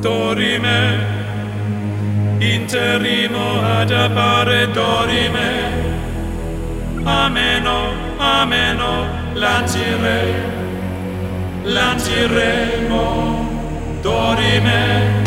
dorime interimo ad appare dorime ameno ameno lancire lanciremo. Dorime